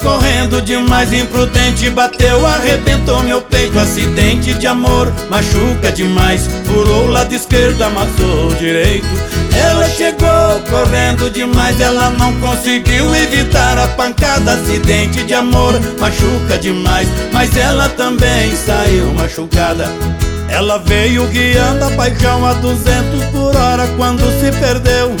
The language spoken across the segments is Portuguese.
correndo demais, imprudente Bateu, arrebentou meu peito Acidente de amor, machuca demais Furou o lado esquerdo, amassou o direito. Ela chegou correndo demais Ela não conseguiu evitar a pancada Acidente de amor, machuca demais Mas ela também saiu machucada. Ela veio guiando a paixão a 200 por hora quando se perdeu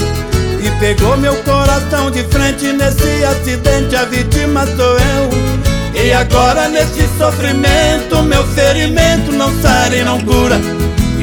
E pegou meu coração de frente nesse acidente, a vítima sou eu. E agora nesse sofrimento, meu ferimento não sai e não cura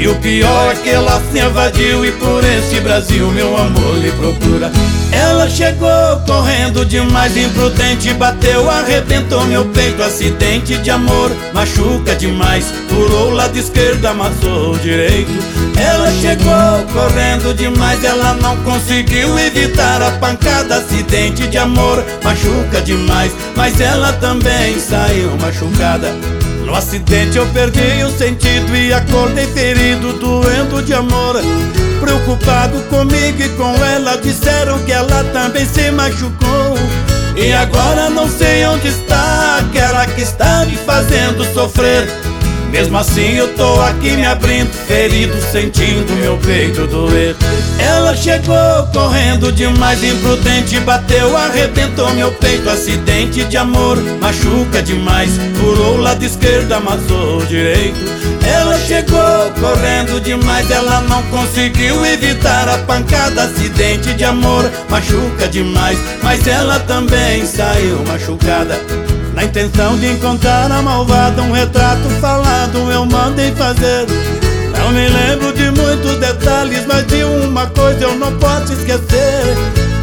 e o pior é que ela se evadiu e por esse Brasil meu amor lhe procura. Ela chegou correndo demais, imprudente Bateu, arrebentou meu peito, acidente de amor Machuca demais, furou o lado esquerdo, amassou o direito. Ela chegou correndo demais, ela não conseguiu evitar a pancada. Acidente de amor, machuca demais. Mas ela também saiu machucada no acidente eu perdi o sentido e acordei ferido, doendo de amor. Preocupado comigo e com ela, disseram que ela também se machucou. E agora não sei onde está aquela que está me fazendo sofrer. Mesmo assim eu tô aqui me abrindo, ferido, sentindo meu peito doer. Ela chegou correndo demais, imprudente, bateu, arrebentou meu peito. Acidente de amor, machuca demais, furou o lado esquerdo, amassou o direito. Ela chegou correndo demais, ela não conseguiu evitar a pancada. Acidente de amor, machuca demais, mas ela também saiu machucada. Na intenção de encontrar a malvada Um retrato falado eu mandei fazer. Não me lembro de muitos detalhes Mas de uma coisa eu não posso esquecer.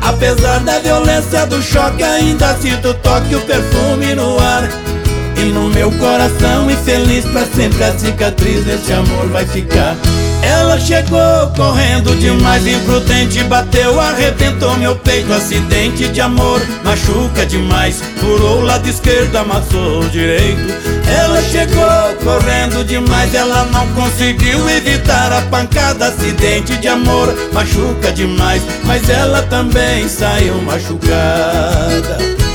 Apesar da violência do choque Ainda sinto o toque, o perfume no ar. E no meu coração infeliz Pra sempre a cicatriz desse amor vai ficar ela chegou correndo demais, imprudente Bateu, arrebentou meu peito. Acidente de amor, machuca demais. Furou o lado esquerdo, amassou o direito. Ela chegou correndo demais Ela não conseguiu evitar a pancada. Acidente de amor, machuca demais. Mas ela também saiu machucada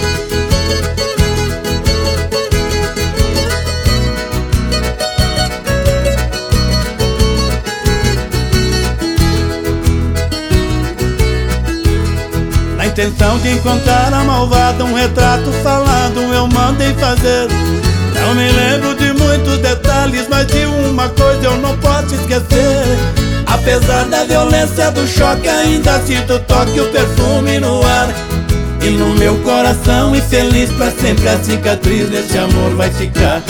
intenção de encontrar a malvada Um retrato falado eu mandei fazer. Não me lembro de muitos detalhes Mas de uma coisa eu não posso esquecer. Apesar da violência do choque Ainda sinto o toque, o perfume no ar. E no meu coração infeliz pra sempre A cicatriz desse amor vai ficar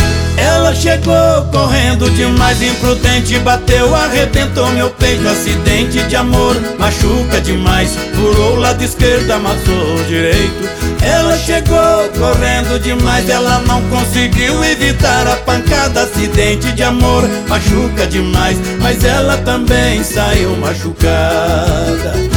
ela chegou correndo demais, imprudente Bateu, arrebentou meu peito Acidente de amor, machuca demais Furou o lado esquerdo, amassou o direito. Ela chegou correndo demais Ela não conseguiu evitar a pancada Acidente de amor, machuca demais Mas ela também saiu machucada